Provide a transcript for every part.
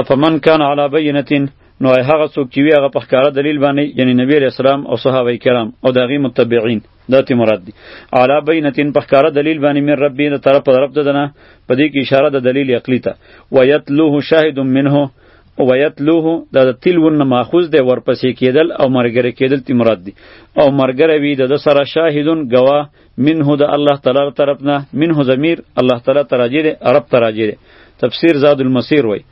افمن کان علی بینتین نو آی هغه څوک چې وی هغه په ښکاره دلیل باندې یعنی نبی علیہ السلام او صحابه کرام او داغي متبعین دا تی مراد دی علی بینتین په ښکاره دلیل باندې من ربی د طرف پر رب ددنه په دې کې اشاره د دلیل عقلی ته و یتلوه شاهد منه و یتلوه دا د تلون نه ماخوذ دی ورپسې کېدل او مرګره کېدل تی مراد دی او مرګره وی د سره شاهدون گواه منه د الله تعالی طرف نه منه ضمیر الله تعالی ته راجع دی رب ته راجع دی تفسیر زاد المسیر وای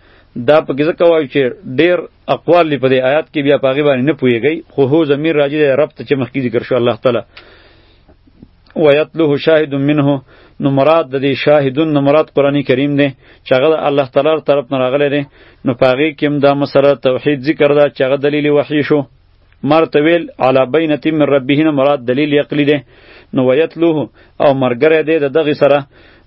دا په ځکه وایو چې ډیر اقوال لري په دې آیات کې بیا په هغه باندې نه پوهیږي خو هو ضمیر راجع دی رب ته چې مخکې ذکر شو الله تعالی ویتلوه شاهد منه نو مراد د دې شاهدون نو مراد قرآنی کریم دی چې هغه د الله تعالی طرف نه راغلی دی نو په هغې کې هم دا مسله توحید ذکر ده چې هغه دلیل وحی شو مار ته ویل علی بینه من ربه نه مراد دلیل عقلی دی نو ویتلوه او مرګره دی د دغه سره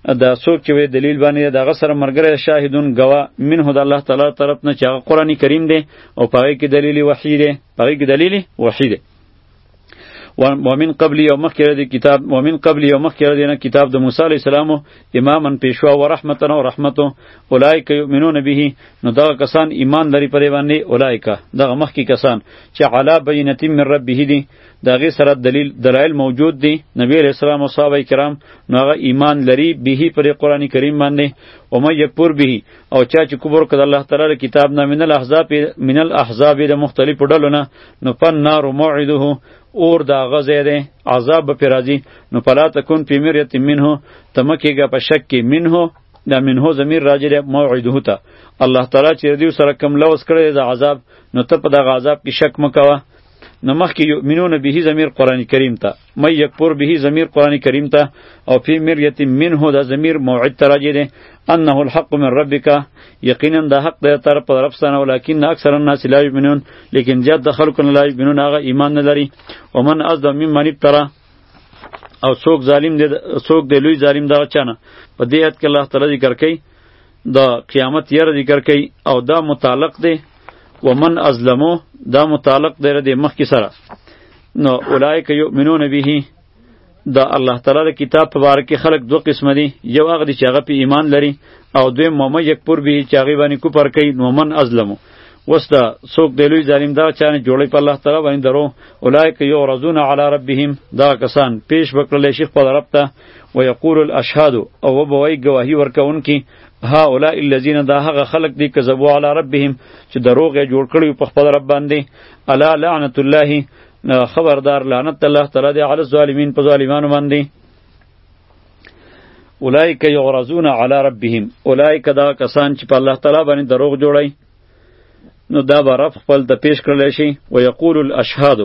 د څوک چې وی دلیل باندې دغه سره مرګره شاهدون گوا منه د الله تعالی طرف نه چې هغه قرآنی کریم دی او پاره کې دلیل وحی دی پاره کې دلیل وحی دی ومن قبل یو مخکره دی کتاب ومن قبل یو مخکره دی نه کتاب د موسی علی السلام اماما پیشوا و رحمتنا و رحمتو اولایک یؤمنون به نو دغه کسان ایمان لري پرې باندې اولایکا دغه مخکې کسان چې علا بینه من ربه دي د هغې سره دلیل دلایل موجود دي نبی علیه السلام او صحابه کرام نو هغه ایمان لري به پرې قرآن کریم باندې او مې یکپور به او چا چې کبر کړ الله تعالی له کتاب نه من الاحزاب من الاحزاب د مختلفو ډلو نه نو پن نار موعده اور دا غزه ده عذاب به راځي نو پلا تکون فی مریت منه تمکیږه په شک کې منه دا منه ضمیر راجع دی موعده ته الله تعالی چې دیو سره کم لوس کړی د عذاب نو ته په دغه عذاب کې شک مکوه نو مخکې یؤمنون به ضمیر قران کریم ته مې یکفر به ضمیر قران کریم ته او فی مریت منه دا ضمیر موعد ته راجع دی انه الحق من ربک یقینا دا حق دی تر په رب سره ولیکن اکثر الناس لا یؤمنون لیکن زیاد د خلکو نه لا یؤمنون هغه ایمان نه لري ومن ازد ممن ابترا او څوک ظالم دی څوک دی لوی ظالم دا چانه په دې آیت کې الله تعالی ذکر کوي د قیامت یره ذکر کوي او دا متعلق دی ومن ازلمو دا متعلق دی د مخکې سره نو اولایک یؤمنون به د الله تعالی د کتاب په باره کې خلک دوه قسم دي یو هغه دي چې هغه په ایمان لري او دوی ممه یک پر به چې هغه باندې کوپر کوي نو من ازلمو اوس دا څوک دی لوی ظالم دا چا نه جوړی په الله تعالی باندې درو اولایک یعرضون علی ربهم دا کسان پیش وکړل شي خپل رب ته و یقول الاشهاد او وبوی گواهی ورکونکي ها اولا الذین دا هغه خلق دی کذبوا علی ربهم چې دروغ یې جوړ کړی په خپل رب باندې الا لعنت الله خبردار لعنت الله تعالی دی علی الظالمین په ظالمانو باندې اولایک یعرضون علی ربهم اولایک دا کسان چې په الله تعالی باندې دروغ جوړي نو دا به رب خپل ته پیش کړل شي و یقول الاشهاد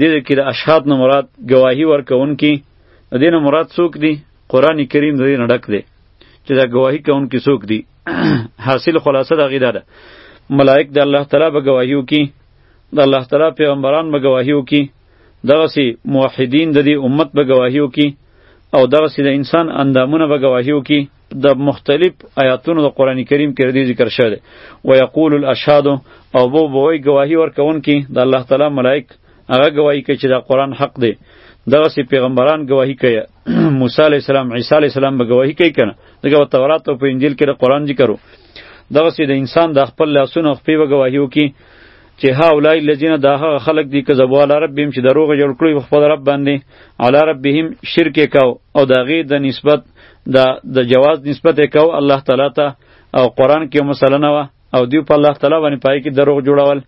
دې کې د اشهاد نه مراد گواهی ورکوونکي د دې نه مراد څوک دي قران کریم دې نه ډک دی چې دا گواهی کوونکي څوک دي حاصل خلاصه دا غیدا ده ملائک د الله تعالی به گواهی وکي د الله تعالی پیغمبران به گواهی وکي دغسې موحدین د دې امت به ګواهي وکړي او دغسې د انسان اندامونه به ګواهي وکړي د مختلف آیاتونو د قرآن کریم کې ردی ذکر شوی دی و یقول الاشهاد او بو بوی گواهی ورکوونکي د الله تعالی ملائک هغه گواهی کوي چې دا قرآن حق دی دغه سی پیغمبران گواهی کوي موسی علی السلام عیسی علی السلام به گواهی کوي کنه دغه تورات او انجیل کې د قرآن ذکرو دغه سی د انسان د خپل لاسونو خپې به گواهی وکي چې هؤلاء الذین دا هغه خلق دي کذبوا علی ربهم چې دروغ جوړ کړی په خپل رب باندې علی ربهم شرک کاو او دا غي د نسبت دا د جواز نسبت کاو الله تعالی ته او قران کې مثلا نه او دیو په الله تعالی باندې پای کې دروغ جوړول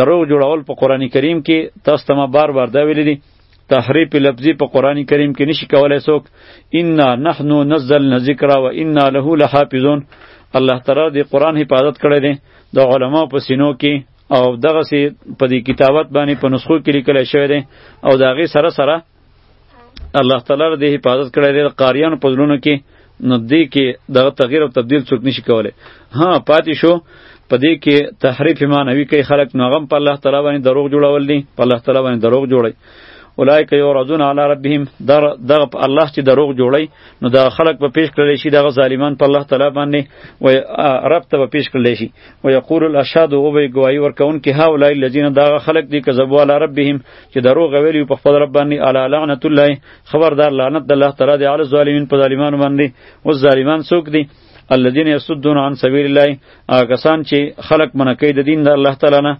دروغ جوړول په قران کریم کې تاسو ته ما بار بار دا ویل دي تحریف لفظی په قران کریم کې نشي کولای څوک انا نحن نزلنا ذکر و انا له لحافظون الله تعالی دې قران حفاظت کړی دی د علما په سینو کې او دغه سي په دې کتابت باندې په نسخو کې لیکل شوی دی او داغه سره سره الله تعالی دې حفاظت کړی دی قاریان په ځلونو کې نو دې کې دغه تغییر او تبدیل څوک نشي کولی ها پاتې شو په دې کې تحریف معنوي کوي خلک نو هغه په الله تعالی باندې دروغ جوړول دي په الله تعالی باندې دروغ جوړي اولایک یورزون علی ربهم در دغه په الله چې دروغ جوړي نو دا خلق په پیش کړل شي دغه ظالمان په الله تعالی باندې و رب ته په پیش کړل شي و یقول الاشهاد او به گواہی ورکون کې ها اولای الذین دغه خلق دي کذبوا علی ربهم چې دروغ ویلی په خپل رب باندې علی لعنت الله خبردار لعنت د الله تعالی دی علی الظالمین په ظالمانو باندې او ظالمان څوک دي الذين يسدون عن سبيل الله هغه کسان چې خلق منکې د دین د الله تعالی نه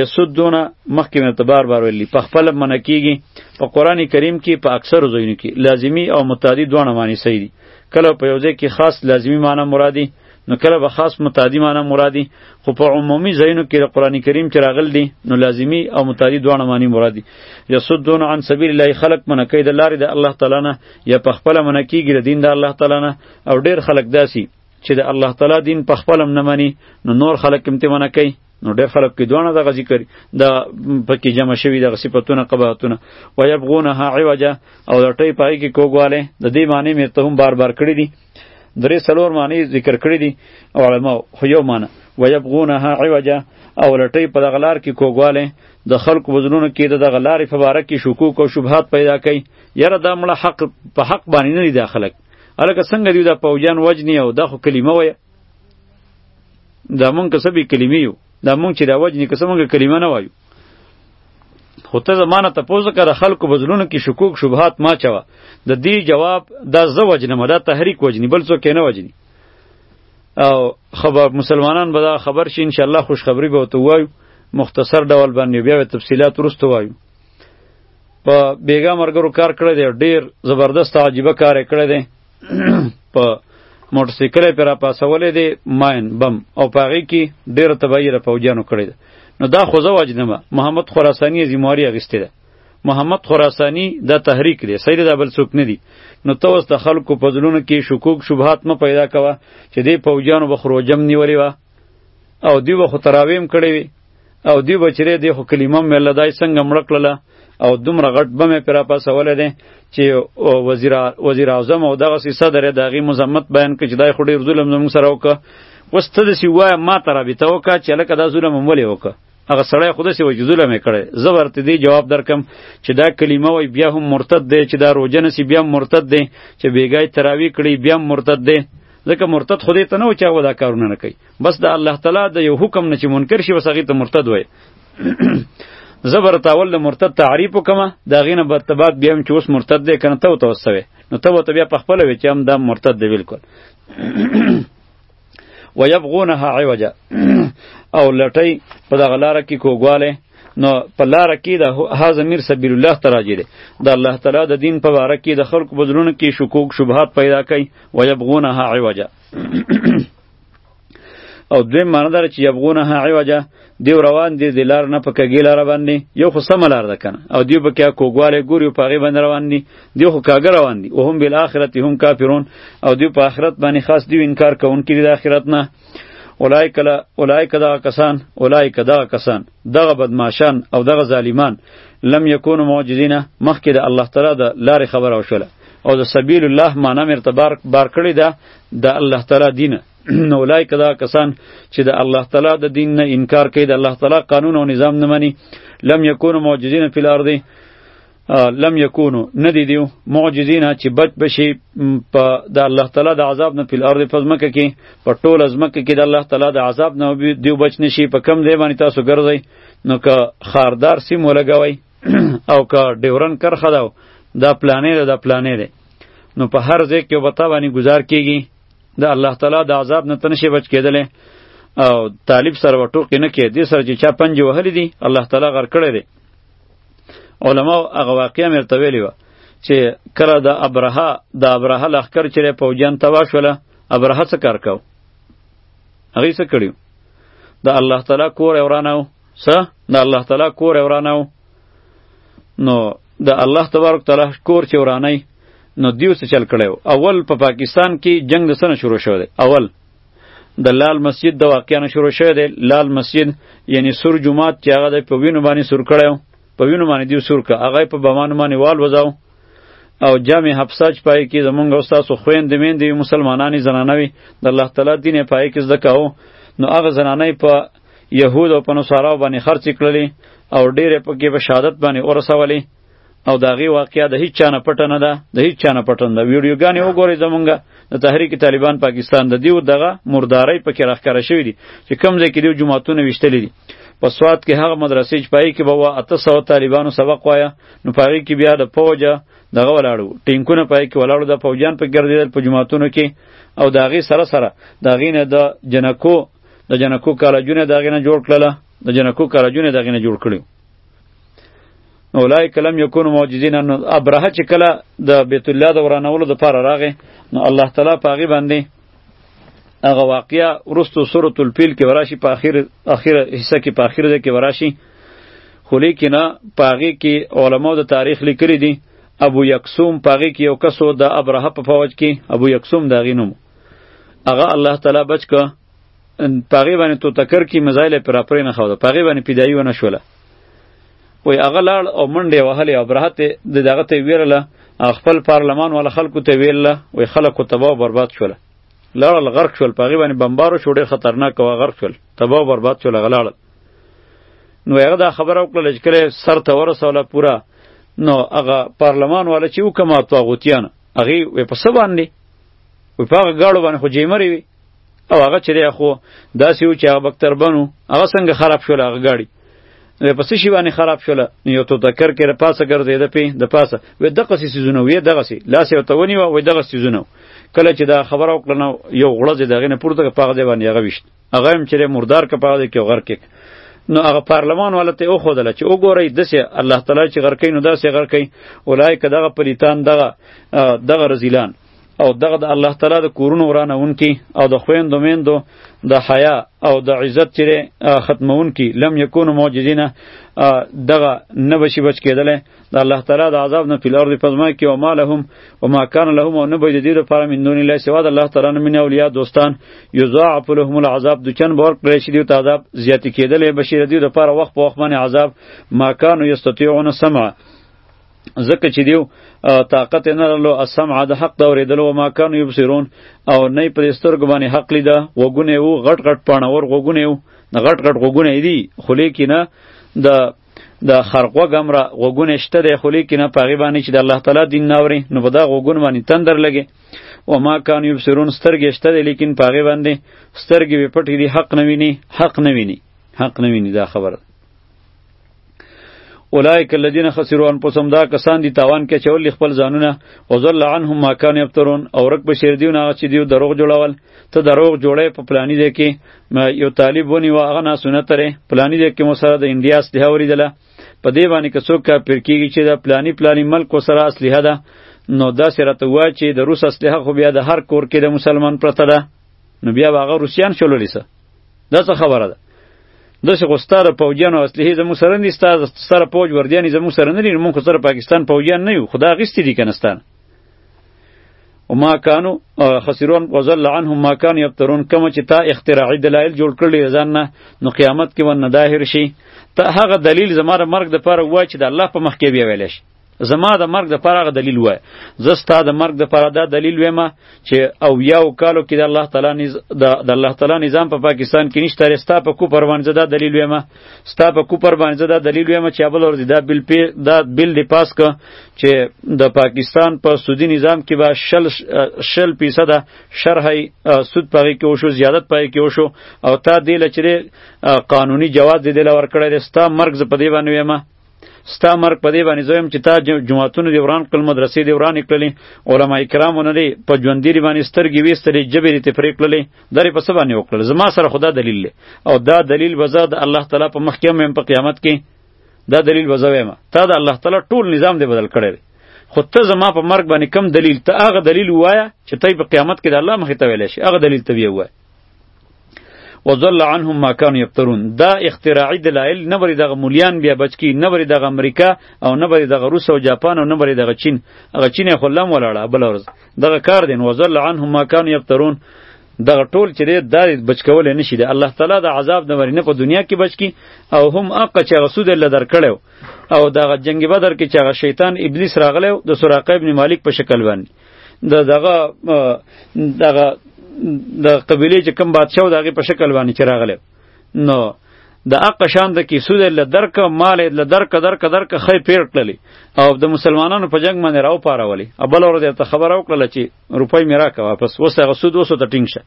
یسدون مخکې مې تبار بار ویلی په خپل منکیږي په قران کریم کې په اکثر ځایونو کې لازمی او متعدی دوه معنی صحیح دي کله په یو ځای کې خاص لازمی معنی مرادي نو کله به خاص متعدی معنی مرادی خو په عمومي ځایونو کې د قران کریم چې راغل دي نو لازمی او متعدی دواړه معنی مرادی یسدون عن سبیل الله خلق منه کوي د لارې د الله تعالی نه یا په خپل منه کیږي د دین د الله تعالی نه او ډیر خلق داسي چې د الله تعالی دین په خپل نه مني نو نور خلق هم ته منه کوي نو ډېر خلک کې دوانه دغه ذکر دا پکې جمع شوي دغه صفاتونه قباحتونه ويبغونها عوجا او لټۍ پای کې کوګواله د دې معنی مې ته هم بار بار کړی دي درې څلور معنی ذکر کړی دي علما خو یو معنی ويبغونها عوجا او لټۍ په دغه لار کې کوګواله د خلکو وزنونو کې د دغه لارې په باره کې شکوک او شبهات پیدا کوي یاره دا مړه حق په حق باندې نه دي دا خلک هلکه څنګه دی دا پوجان وجنی او دا خو کلمه وایه دا مونږ که څه بې کلمې یو دا مونږ چې دا وجنی که څه مونږ کلمه نه وایو خو ته زمانه ته پوزه کړه خلکو بزلونو کې شکوک شبهات ما چوه د دې جواب دا زه وجنم دا تحریک وجنی بل څوک نه وجنی او خبر مسلمانان به دا خبر شي ان شاء الله خوشخبری به تو وایو مختصر ډول باندې بیا به تفصيلات ورسته وایو په بیګا مرګرو کار کړی دی ډیر زبردست عجیبه کار کړی دی په موټر سایکل پر را پاسولې دی ماین بم او پاغي کې ډېر تبعی را پوجانو کړی ده نو دا خو زه واجنمه محمد خراسانی زمواري اغسته ده محمد خراسانی دا تحریک دی سید دا بل څوک نه دی نو ته اوس د خلکو په زلونو کې شکوک شبهات مه پیدا کوه چې دې پوجانو به خروجم نیولې وه او دی به خو تراویم کړی وي او دی به چیرې دی خو کلمه مې الله دای څنګه مړه کړله او دومره غټ به مې پرا پاسولی دی چې وزیر وزیر اعظم او دغه سی صدر د هغې مذمت بیان کړي چې دای خو ډېر ظلم زموږ سره وکړه اوس ته داسې ووایه ما ته رابطه وکړه چې هلکه دا ظلم هم ولې وکړه هغه سړی خو داسې وایي چې ظلم یې کړی زه ورته دې جواب درکم چې دا کلمه وایي بیا هم مرتد دی چې دا روژه نسی بیا هم مرتد دی چې بېګای تراوی کړي بیا هم مرتد دی ځکه مرتد خدای ته نه و چا ودا کارونه نه کوي بس د الله تعالی د یو حکم نه چې منکر شي وسغه ته مرتد وای زبر تاول د مرتد تعریف وکما دا غینه برتبات بیا هم چې اوس مرتد دی کنه ته وتوسوي نو ته وته بیا په خپل وی چې هم دا مرتد دی بالکل ويبغونها عوجا او لټي په دغه لار کې کوګواله نو په لار کې د ها ضمیر سبیل الله تراجی دی د الله تعالی د دین په باره کې د خلکو بدلون کې شکوک شبهات پیدا کوي ويبغونها عوجا او دوی معنی داره چې یبغونها عوجا دیو روان دی د لار نه په کږې لار باندې یو خو سمه لار ده کنه او دیو په کې کوګواله ګوري په هغې باندې روان دي دیو خو کاږه روان دي او هم بالآخرت هم کافرون او دیو په آخرت باندې خاص دیو انکار کوونکي دي د آخرت نه اولایک لا اولایک دا کسان اولایک دا کسان دغه بدمعشان او دغه ظالمان لم یکونو معجزینه مخکې د الله تعالی د لارې خبره وشوله او د سبیل الله معنی مرته بار بار کړی ده د الله تعالی دین نو لای کدا کسان چې د الله تعالی د دین نه انکار کوي د الله تعالی قانون او نظام نه مني لم یکون معجزین فی الارض لم یکونو ندی دیو معجزین چې بچ بشي په د الله تعالی د عذاب نه فل ارض فزمکه کې په ټول ازمکه کې د الله تعالی د عذاب نه دیو بچ نشي په کم دی باندې تاسو ګرځئ نو که خاردار سیم ولګوئ او که ډیورن کرخه دا دا پلانې ده دا پلانې ده نو په هر ځای کې وبتا باندې گزار کیږي د الله تعالی د عذاب نه تنشي بچ کېدلې او طالب سره وټوقې نه کې دې سره چې چا پنج وهلې دي الله تعالی غر کړی دی علما هغه واقعیا مرته ویلی و چې کله د ابرهه د ابرهه لخر چې پوجان توا شوله ابرهه څه کار کو هغه څه کړیو د الله تعالی کور ورانو څه د الله تعالی کور وراناو نو د الله تبارک تعالی کور چې ورانای نو دیو څه چل کړو اول په پا پاکستان کې جنگ د سنه شروع شو دی اول د لال مسجد د واقعیا نه شروع شوی دی لال مسجد یعنی سور جمعات چې هغه د په وینو باندې سور کړو په وینو باندې دیو سور ک هغه په بمانو باندې وال وځاو او جامع حفصه چې پای کې زمونږ استاد خويند میند مسلمانانی زنانوي د الله تعالی دین پای کې زده کاو نو هغه زنانه په یهود او پنوسارا باندې خرڅ کړلې او ډېرې پکې په شهادت باندې ورسولې او دا غي واقعیا د هیڅ چانه پټه نه ده د هیڅ چانه پټه نه ده ویډیوګانې وګورئ زمونږه د تحریک طالبان پاکستان د دیو دغه مردارۍ پکې راښکاره شوې دي چې کوم ځای کې دیو جماعتونه ویشتلې دي په سواد کې هغه مدرسې چې پای کې به وا اته سوه طالبانو سبق وایه نو په هغې کې بیا د پوجه دغه ولاړو ټینکونه پای کې ولاړو د پوجان په ګرځېدل په جماعتونو کې او د هغې سره سره د هغې نه د جنکو د جنکو کالجونه د هغې نه جوړ کړله د جنکو کالجونه د هغې نه جوړ کړي اولای کلم یکون معجزین نو ابرهه چې کله د بیت الله د ورانولو د پاره راغې نو الله تعالی په هغې باندې هغه واقعیا ورستو سورۃ الفیل کې وراشي په اخر اخر حصہ کې په اخر ځای کې وراشي خو لیکن په هغې کې علماو د تاریخ لیکلي دي ابو یکسوم په هغې کې یو کس و د ابرهه په فوج کې ابو یکسوم د هغې نوم هغه الله تعالی بچ که پاغي باندې تو تکر کی مزایل پر اپرې نه خو ده پاغي باندې پیدایي ونه شوله وای هغه لاړ او منډه وهلې او برهت د دغه ته ویرله خپل پارلمان ولا خلکو ته ویرله وای خلکو تباہ برباد شوله لاړل غرق شول پاغي باندې بمبارو شو ډیر خطرناک و غرق شول تباہ برباد شول غلاړ نو هغه دا خبره وکړه چې کله سر ته ورسوله پورا نو هغه پارلمان والا چې وکما طاغوتیان هغه په سبا باندې وي په هغه ګاډو باندې خو جیمرې وي او هغه چې دی خو داسې و چې هغه بکتربنو هغه څنګه خراب شول هغه ګاډي نو په څه شي باندې خراب شول نو یو توتکر کې د پاسه ګرځېده پې د پاسه وې دغسې څیزونه وې دغسې لاس یې ورته ونیوه وې دغسې څیزونه کله چې دا خبره وکړه نو یو غړځ یې د هغې نه پورته کړ په هغه ځای باندې هغه ویشت هغه هم چې دی مردار که په هغه ځای کې غر کې نو هغه پارلمان والا ته وښودله چې وګورئ داسې الله تعالی چې غرکوي نو داسې غرکوي اولایکه دغه پلیتان دغه دغه رزیلان او دغه د الله تعالی د کورونو ورانونکي او د خویندو میندو د حیا او د عزت چیرې ختمونکي لم یکونو معجزینه دغه نه بشي بچ کېدلی د الله تعالی د عذاب نه فل ارض پزما کې او مالهم او ما کان لهم او نه به د دې لپاره من دون الله سوا د الله تعالی نه من اولیاء دوستان یضاعف لهم العذاب د چن بار کړی شي د عذاب زیات کېدلی بشي د دې لپاره وخت په وخت باندې عذاب ما کانو یستطيعون سمع ځکه چې دیو طاقت نه لرلو السمع د حق د اورېدلو و ما کانو یبصرون او نه یې پرې سترګو باندې حق لیده غوږونه یې و غټ غټ پاڼور غوږونه یې و د غټ غټ غوږونه یې دي خولې کې نه د د خرغوږ هم را غوږونه شته دی خولې کې نه په هغې باندې چې د الله تعالی دین نه اورې نو په دا غوږونه باندې تندر لګې و ما کانو یبصرون سترګې شته دی لیکن په هغې باندې سترګې بې پټې دي حق نه ویني حق نه ویني حق نه ویني دا خبره اولئک الذین خسروا انفسهم دا کسان دي تاوان کې چول خپل ځانونه او ذل عنهم ما کان یفترون او رک بشیر دیو نه چې دیو دروغ جوړول ته دروغ جوړې په پلاني دی کې یو طالب ونی واغه نه سنت لري پلاني دی کې مو سره د انډیا اسلحه وریدله په دې باندې که څوک کافر کیږي چې دا پلاني پلاني ملک سره اسلحه ده نو دا سره ته وای چې د روس اسلحه خو بیا د هر کور کې د مسلمان پرته ده نو بیا واغه روسیان شولولیسه دا څه خبره ده داسې خو ستا د پوځیانو اسلحې زموږ سره نه دي ستا ستا د پوځ وردیان یې زموږ سره نه دي موږ خو سره پاکستان پوځیان نه یو خو دا اخیستي دي که نه ستانه وما کانو خسرون وزل عنهم ما کانو یبترون کومه چې تا اختراعي دلایل جوړ کړلي ځان نه نو قیامت کې ورنه داهر شي ته هغه دلیل زما د مرګ دپاره ووایه چې د الله په مخ کې بیا ویلی شي زما د مرګ د پاره دلیل وای زه ستا د مرګ د پاره دا دلیل وایم چې او یو کالو کې د الله تعالی نز... د الله تعالی نظام په پا پاکستان کې نشته رستا په کو پر باندې دا دلیل وایم ستا په کو پر باندې دا دلیل وایم چې ابل ور دا بل پی دا بل دی پاس ک چې د پاکستان په پا سودی نظام کې به شل شل فیصد شرح سود پغې کې وشو زیادت پغې کې وشو او تا دې لچره قانوني جواز دې دل ور کړی رستا مرګ ز په دی باندې وایم ستا مرګ په دې باندې زویم چې تا جماعتونه دی وران کړل مدرسې دی وران کړلې علما کرامو نه دی په ژوندې دی باندې سترګې ویستلې جبې دې تفریق کړلې درې په سبا نه وکړل زما سره خدا دلیل له او دا دلیل بزا د الله تعالی په مخ کې هم په قیامت کې دا دلیل بزا وایم تا د الله تعالی ټول نظام دی بدل کړی خو ته زما په مرګ باندې کم دلیل ته هغه دلیل وایا چې ته په قیامت کې د الله مخې ته ویلی شي هغه دلیل ته بیا وایه وضل عنهم ما كانوا يفترون دا اختراعي دلایل نه بری دغه مولیان بیا بچکی نه بری دغه امریکا او نه بری دغه روس او جاپان او نه بری دغه چین هغه چین خو لم ولاړه بل ورځ دغه کار دین وضل عنهم ما كانوا يفترون دغه ټول چې دا بچکول نه شي د الله تعالی د عذاب نه ورینه په دنیا کې بچکی او هم اق چې رسول الله درکړو او دغه جنگ بدر کې چې هغه شیطان ابلیس راغلو د سراقه ابن مالک په شکل باندې د دغه دغه د قبیله چې کم بادشاہ و دغه په شکل باندې چې راغله نو د اق شان د کیسو د لدرک مال د لدرک درک درک خې پیر کړلی او د مسلمانانو په جنگ باندې راو پاراولی ابل ور ته خبر او کړل چې روپۍ میرا کا واپس وسه غسود وسه ته ټینګ شه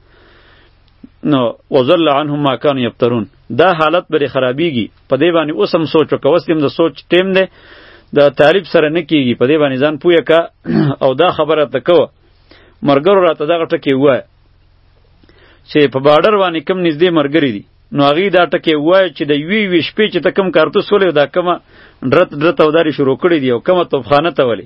نو وزل عنهم ما كانوا يفترون دا حالت بری خرابیږي په دې باندې اوس هم سوچ وکوه اوس هم د سوچ ټیم دی د طالب سره نه کیږي په دې باندې ځان پوهه کا او دا خبره ته کوه مرګرو راته دغه ټکی وای چې په بارډر باندې کم نږدې مرګري دي نو هغه دا ټکی وای چې د وی وی شپې چې ته کم کارتوس ولې دا کمه درت درت او داری شروع کړی دی او کمه توفخانه ته ولې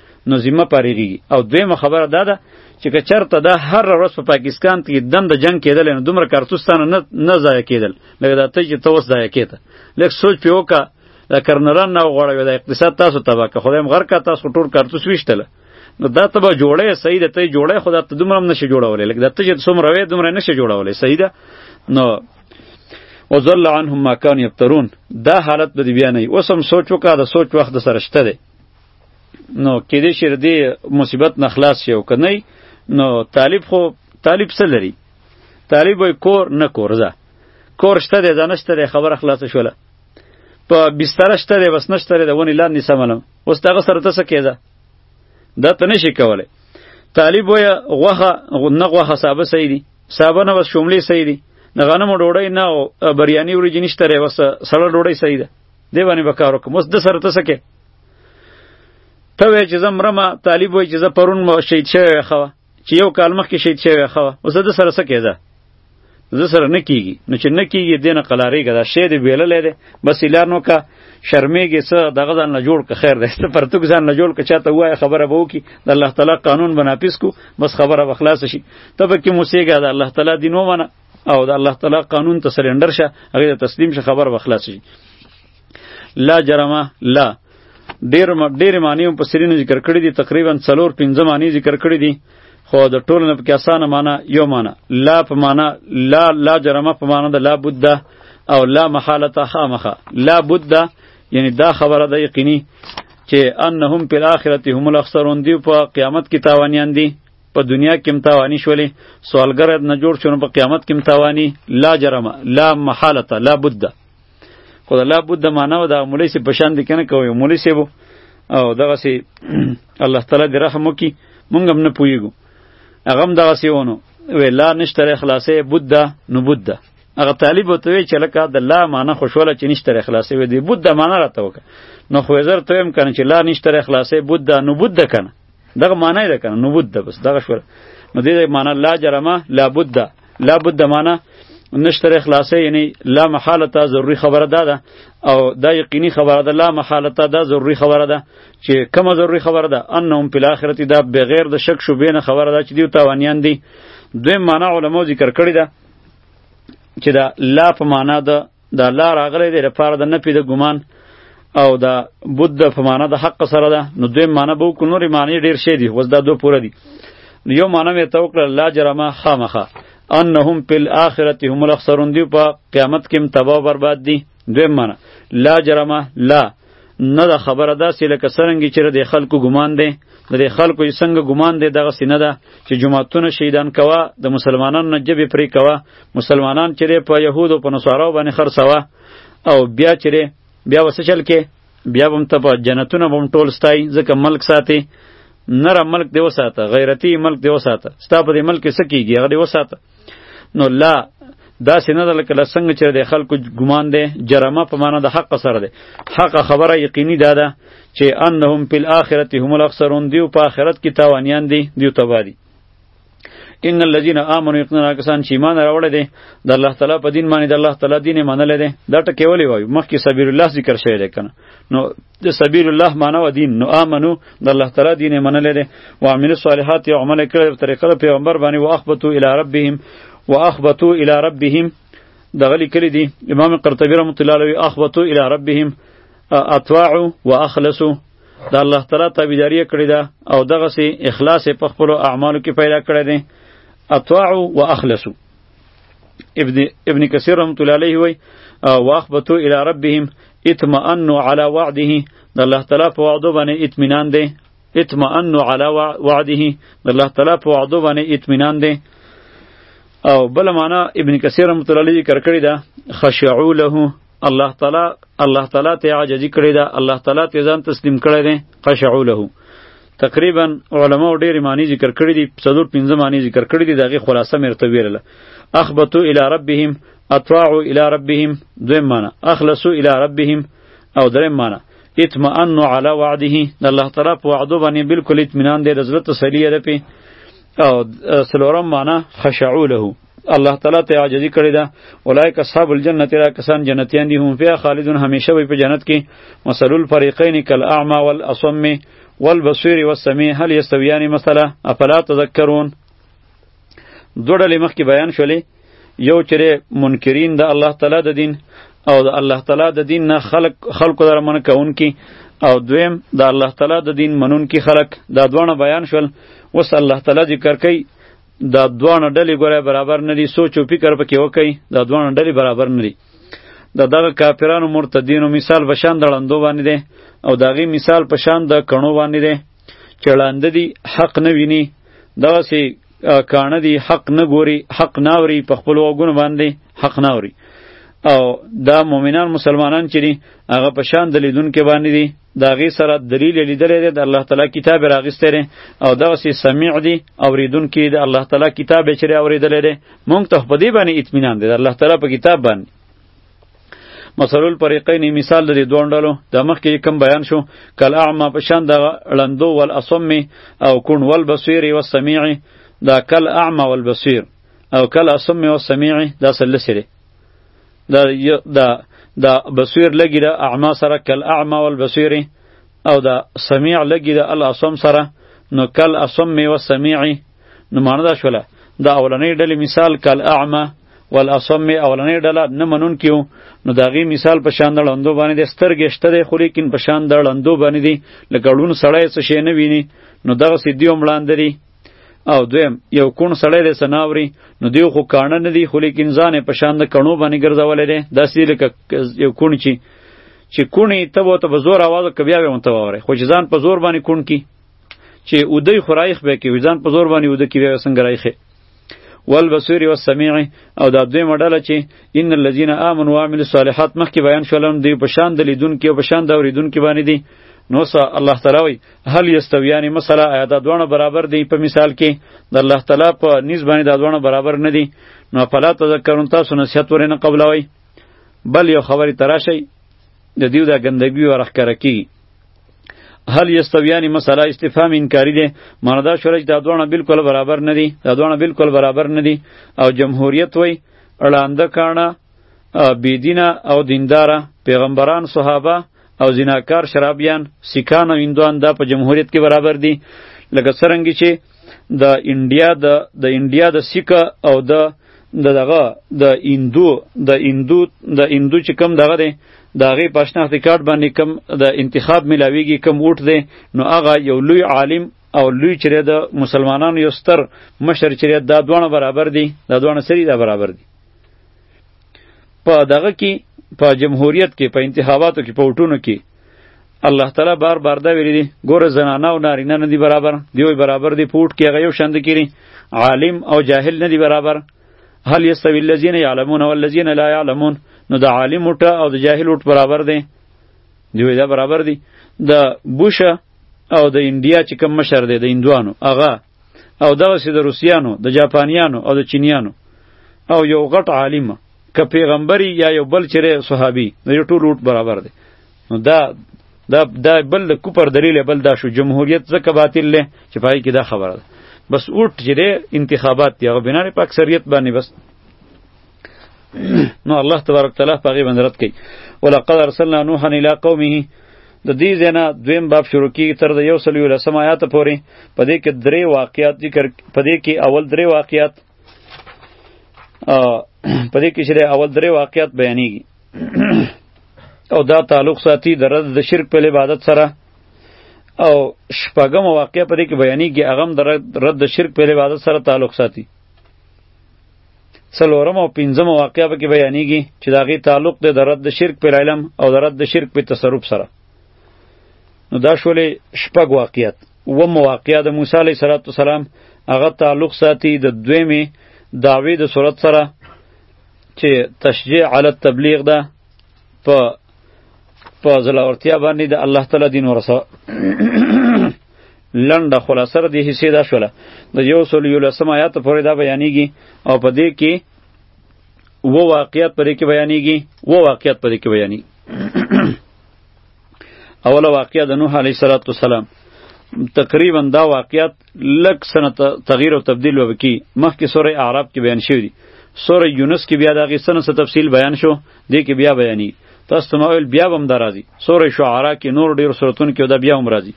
نو ذمه پاریږي او دویمه خبره دا ده چې که چرته دا هر ورځ په پاکستان کې دم د جنگ کېدل نو دومره کارتوستان نه نه ضایع کېدل لکه دا ته چې ته اوس ضایع کېته لږ سوچ پې وکړه دا کرنران نه غواړوي دا اقتصاد تاسو تباه که خدایم غر که تاسو ټول کارتوس ویشتله نو دا ته به جوړې صحیح ده ته جوړې خو دا ته دومره هم نشي جوړولې لکه دا ته چې څومره وې دومره نشي جوړولې صحیح ده نو وزل عنهم ما كانوا يفترون دا حالت به بیا نه اوس هم سوچ وکړه دا سوچ وخت سره شته دی نو کې دې شر دې مصیبت نه خلاص شي او کني نو طالب خو طالب څه لري طالب وای کور نه کور ده کور شته ده نشته ده خبره خلاص شوله په بستر شته ده بس نشته ده ونی لاندې سملم اوس دغه سره ته څه کېده دا ته نشي کوله طالب وای غوخه نه غوخه صاحب سي دي صاحب نه بس شوملې سي دي نه غنمو ډوډۍ نه بریانی ورجنشته ده بس سړه ډوډۍ سي ده دی باندې به کار وکم اوس د سره ته سکه ته وای چې زم رما طالب وای چې ز پرون مو شهید شوی خو چې یو کال مخکې شهید شوی خو اوس د سره سکه ده زه سره نه کیږي نو چې نه کیږي دینه قلاریږي دا شی دی ویل لري بس لار نو کا شرمېږي څه دغه ځان نه جوړ که خیر دی څه پرتوک ځان نه جوړ که چاته وایه خبره به وکړي د الله تعالی قانون به ناپیس کو بس خبره به خلاصه شي ته پکې موسېږه د الله تعالی دین ومنه او د الله تعالی قانون ته سرندر شه هغه ته تسلیم شه خبر وخلاص شي لا جرمه لا ډیر ډیر معنی په سرینو ذکر کړی دي تقریبا څلور پنځه معنی ذکر کړی دي خو د ټولو نه پکې اسانه معنی یو معنی لا په معنی لا لا جرمه په معنی د لا بد او لا محالته خامخه لا بد یعنی دا خبره ده یقیني چې انهم په آخرت هم الاخسرون دی په قیامت کې تاوانیان دي په دنیا کې هم تاواني شولې سوالګر نه جوړ شو نو په قیامت کې هم تاواني لا جرمه لا محالته لا بد خو دا لا بد معنا و دا مولوی صاحب بشان دي کنه کوي مولوی صاحب او دغه سي الله تعالی دې رحم وکي مونږ هم نه پويګو هغه هم دغه سي ونه وی لا نشتره اخلاصې بد نو بد هغه طالب ته وی چې لکه د لا معنی خوشواله چې نشتره اخلاصې وی دی بد معنی راته وکړه نو خو زر ته هم کنه چې لا نشتره اخلاصې بد نو بد کنه دغه معنی ده کنه نو بد بس دغه شو نو دې معنی لا جرمه لا بد لا بد معنی نشتر اخلاصه یعنی لا محاله ضروری خبره ده ده او دا یقینی خبره ده لا محاله دا ضروری خبره ده چې کومه ضروری خبره ده انهم په الاخرت دا بغیر د شک شو بینه خبره ده چې دیو تاوانیان دي دوی معنی علماء ذکر کړی ده چې دا لا په معنی ده دا لا راغلی دی لپاره د نفي د ګمان او دا بود د په معنا د حق سره ده نو دوی معنا به وکړو نورې معنی ډېر شی دي اوس دا دوه پوره دي نو یو معنا مې ته وکړه لا جرمه خامخه انهم فی الاخرته هم الاخسرون دی په قیامت کې هم تباہ و برباد دي دویم معنا لا جرمه لا نه دا خبره ده چې لکه سرنګي چې د خلکو ګمان دی د خلکو یې څنګه ګمان دی دغه سینه ده چې جماعتونه شهیدان کوا د مسلمانانو نه جبې پرې کوا مسلمانان چې په یهودو په نصاراو باندې خرڅوا او بیا چې بیا وسه چل کې بیا بم ته په جنتونه بم ټول ستای ځکه ملک ساتي نره ملک دی وساته غیرتی ملک دی وساته ستا په دې ملک کې سکیږي هغه دی وساته نو لا دا سینه ده لکه څنګه چې د خلکو ګمان دی جرمه په معنا د حق سره دی حق خبره یقیني ده ده چې انهم فی الاخرته هم الاخسرون دیو په آخرت کې تاوانیان دي دیو تبادی ان الذين امنوا یقینا کسان چې ایمان راوړی دی د الله تعالی په دین باندې د الله تعالی دین منل دی دا ټکی ولی وایو مخکې سبیل الله ذکر شوی دی کنه نو د سبیل الله معنا و دین نو امنو د الله تعالی دین منلې ده او عمل صالحات او عمل کړي په طریقه د پیغمبر باندې واخبتو الی ربهم واخبتو الی ربهم دغه لیکلي دي امام قرطبی رحمت الله علیه اخبتو الی ربهم اطاعوا واخلصوا د الله تعالی تابعداري کړې ده او دغه سي اخلاص په خپل اعمالو کې پیدا کړی دی اطاعوا واخلصوا ابن ابن کثیر رحمت الله علیه وی واخبتو الی ربهم اطمئنوا علی وعده د الله تعالی په وعده باندې اطمینان دی اطمئنوا علی وعده د الله تعالی په وعده باندې اطمینان دی او بل معنا ابن کثیر رحمت الله علیه ذکر کړی دا خشعوا له الله تعالی الله تعالی ته عاجزی کړی دا الله تعالی ته ځان تسلیم کړی دی خشعو له تقریبا علماء ډیر معنی ذکر کړی دي صدور پنځه معنی ذکر کړی دي دغه خلاصه مرته ویرله اخبتو الی ربهم اطاعوا الی ربهم دویم معنی اخلصوا الی ربهم او دریم معنی اطمئن علی وعده د الله تعالی په وعده باندې بالکل اطمینان دی د زړه تسلی ده پی او سلورم معنی خشعو له الله تعالی ته عاجزی کړی ده اولایک اصحاب الجنه را کسان جنتیان دي هم فیها خالدون همیشه وي په جنت کې مثل الفریقین کل اعما والاصم والبصیر والسمیع هل یستویان مثلا افلا تذکرون دوه ډلې مخکې بیان شولې یو چیرې منکرین د الله تعالی د دین او د الله تعالی د دین نه خلق خلق در من کونکي او دویم د الله تعالی د دین منونکي خلق دا دوه بیان شول وس الله تعالی ذکر کوي دا دوانه ډلې ګوره برابر نه دي سوچ او فکر پکې وکړي دا دوانه ډلې برابر نه دي د دغه کافرانو مرتدینو مثال په شان د ړندو باندې دی او د هغې مثال په شان د کڼو باندې دی چې ړانده دي حق نه ویني دغسې کاڼه دي حق نه ګوري حق نه اوري په خپلو غوږونو باندې حق نه اوري او دا مؤمنان مسلمانان چې دي هغه په شان د لیدونکي باندې دي دا غي سره دلیل لیدلې ده د الله تعالی کتاب راغسته لري او دا سي سميع دي اوریدون کې د الله تعالی کتاب چې اوریدلې ده مونږ ته په دې باندې اطمینان ده الله تعالی په کتاب باندې مثل الفریقین مثال د دې دوه ډلو د مخکې کم بیان شو کل اعما په شان د ړندو ول اصم او کون ول بصیر او سمیع دا کل اعما ول بصیر او کل اصم او سمیع دا سلسله دا دا دا بصیر لګی دا اعما سره کل اعما والبصیر او دا سمیع لګی دا الاصم سره نو کل اصم و سمیع نو معنی دا شوله دا اولنې ډلې مثال کل اعما والاصم اولنې ډله نه منون کیو نو دا غي مثال په شان دړندو باندې د سترګې شته دی خو لیکن په شان دړندو باندې دی لکه ړون سړی څه شي نه ویني نو دغه سیدیو مړاندري او دویم یو کون سړی د سناوري نو دیو خو کانه نه دی خو لیکن ځان په شان د کڼو باندې ګرځولې ده داسې لکه یو کون چی چې کونی ته وو ته زور आवाज کبیا به مونته وره خو ځان په زور باندې کون کی چې اودی خورایخ به کې ځان په زور باندې اودی کې بیا څنګه رايخه والبصير والسميع او دا دوی مډاله چې ان الذين امنوا وعملوا الصالحات مخکې بیان شولم دی په شان د لیدون کې او په شان د اوریدون کې باندې دي نو سا الله تعالی وی هل یستویان مثلا آیا دا دوانه برابر دی په مثال کې د الله تعالی په نس باندې دا دوانه برابر نه دی نو فلا تذکرون تاسو نصیحت ورنه قبلوي بل یو خبره تراشی د دیو دا ګندګي ورخ کړه کی هل یستویان مثلا استفهام انکاری دی معنی دا شورج دا دوانه بالکل برابر نه دی دا دوانه بالکل برابر نه دی او جمهوریت وای اړاند کانه بيدینه او دینداره پیغمبران صحابه او زناکار شرابیان سیکان او هندوان دا په جمهوریت کې برابر دي لکه څرنګه چې د انډیا د د انډیا د سیک او د د دغه د هندو د هندو د هندو چې کم دغه دی د هغې په شناختي کارت باندې کم د انتخاب میلاویږي کم ووټ دی نو هغه یو لوی عالم او لوی چې د مسلمانانو یو ستر مشر چې دا دواړه برابر دي دا دواړه سری دا برابر دي په دغه کې په جمهوریت کې په انتخاباتو کې په وټونو کې الله تعالی بار بار دا ویلي دي ګوره زنانه او نارینه نه دي برابر دیوی برابر دی پوټ کې هغه یو شند کړي عالم او جاهل نه دي برابر هل یستوی الذین یعلمون والذین لا یعلمون نو د عالم وټه او د جاهل وټ برابر دی دیوی دا برابر دی د بوش او د انډیا چې کوم مشر دی د هندوانو هغه او دغسې د روسیانو د جاپانیانو او د چینیانو او یو غټ عالم که پیغمبري یا یو بل چیرې صحابي نو یو ټول وټ برابر دی نو دا دا دا بل د کوپر دلیل بل دا شو جمهوریت ځکه باطل له چې پای کې دا خبره ده بس وټ چې انتخابات دی هغه بنا په اکثریت باندې بس نو الله تبارک تعالی په هغې باندې رد کوي ولقد ارسلنا نوحا الی قومه د دې ځای نه دویم باب شروع کیږي تر د یو سل یولسم آیات پورې په دې کې درې واقعات ذکر په دې کې اول درې واقعات په دې کې چې اول درې واقعات بیانېږي او دا تعلق ساتي د رد د شرک په عبادت سره او شپږم واقع په دې کې بیانېږي هغه هم د رد د شرک په عبادت سره تعلق ساتي څلورم او پنځم واقعیا به کې بیانېږي چې د هغې تعلق دی د رد شرک پر علم او د رد شرک پر تصرف سره نو دا شولې شپږ واقعیت اووم واقعیا د موسی علیه صلات وسلام هغه تعلق ساتي د دویمې دعوې د صورت سره چې تشجیع علی التبلیغ ده په په زلاورتیا باندې د الله تعالی دین ورسو لنډه خلاصه د حصے دا شوله د یو سل یو لسم آیات پورې دا بیانېږي او په دې کې و واقعیت پرې کې بیانېږي و واقعیت پرې کې بیانېږي اوله واقعیت د نوح علیه السلام تقریبا دا واقعیت لک سنه تغییر او تبدیل وبکی مخکې سوره اعراف کې بیان شوی دی سوره یونس کې بیا دغه سنه څه تفصیل بیان شو دې کې بیا بیانی تاسو ته ماویل بیا هم درازي سوره شعرا کې نور ډیر سورتون کې دا بیا هم راځي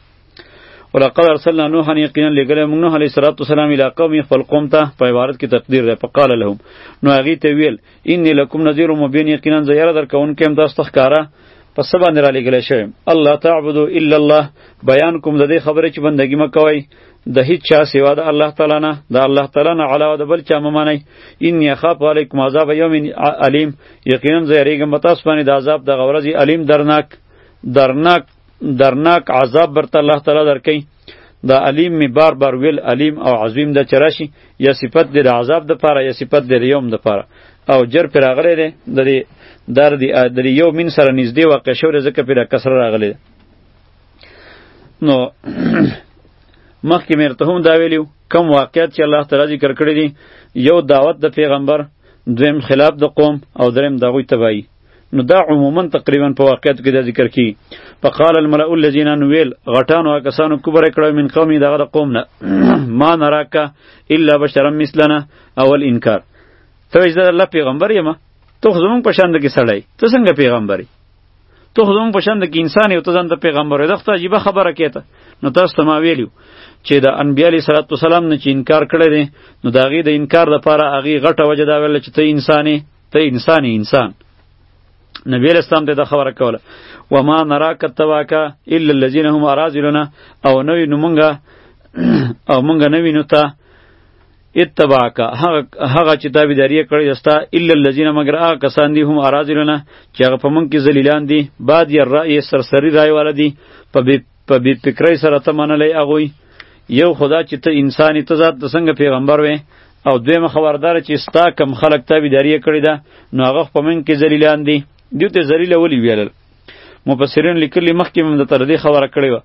ولقد ارسلنا نوحا یقینا لګره موږ نوح علیه السلام الی قوم خپل قوم ته په عبارت کې تقدیر ده فقال لهم نو هغه ته ویل انی لکم نذیر مبین یقینا زه یاره درکوونکی یم تاسو ته ښکاره په څه باندې رالیږلی شوی یم الله تعبدو الا الله بیان کوم د دې خبرې چې بندګي مه کوئ د هیڅ چا سوا د الله تعالی نه د الله تعالی نه علاوه د بل چا مه منئ انی اخاف علیکم عذاب یوم علیم یقینا زه یریږم په تاسو باندې د عذاب دغه ورځې علیم درناک درناک درناک عذاب برته الله تعالی درکې دا علیم می بار بار ویل علیم او عظیم د چرشی یا صفت د عذاب د پاره یا صفت د یوم د پاره او جر پر اغله ده د دې در دی د یو من سره نږدې واقع شو ځکه پر کسر راغله نو مخکې مرته هم دا ویلو کم واقعیت چې الله تعالی ذکر کړی دی یو دعوت د پیغمبر دویم خلاف د قوم او دریم دغوی تبایی نو دا عموما تقریبا په واقعیت کې دا ذکر کی فقال الملأ الذين نويل غټانو کسانو کبر کړه من قومي دغه قوم نه ما نراک الا بشرا مثلنا اول انکار ته وځه الله پیغمبر یم ته زمون په شان د کې سړی ته څنګه پیغمبري ته زمون په شان د کې انسان یو ته ځان د پیغمبر یو دغه عجیب خبره کیته نو تاسو ته ما ویلو چې د انبیای علی صلوات والسلام نه چې انکار کړی دی نو داغي د انکار لپاره هغه غټه وجه دا ویل چې ته انساني ته انسان انسان نبی علیہ السلام ته دا خبره کوله و ما نراک تواکا الا الذين هم ارازلنا او نوی نو مونږه او مونږه نوی نو ته اتباعک هغه چې دا بيداری کړی جستا الا الذين مگر هغه کسان دي هم ارازلنا چې هغه په مونږ کې ذلیلان دي بعد یې رأی سرسری رای ولدي په په بی فکرۍ سره ته منلې هغوی یو خدا چې ته انساني ته ذات د څنګه پیغمبر وې او دویمه خبردار چې ستا کم خلق ته بیداری کړی ده نو هغه په من کې ذلیلان دي دیو ته ذلیل ولی ویل مفسرین لیکلی مخکې مم د تر دې خبره کړې و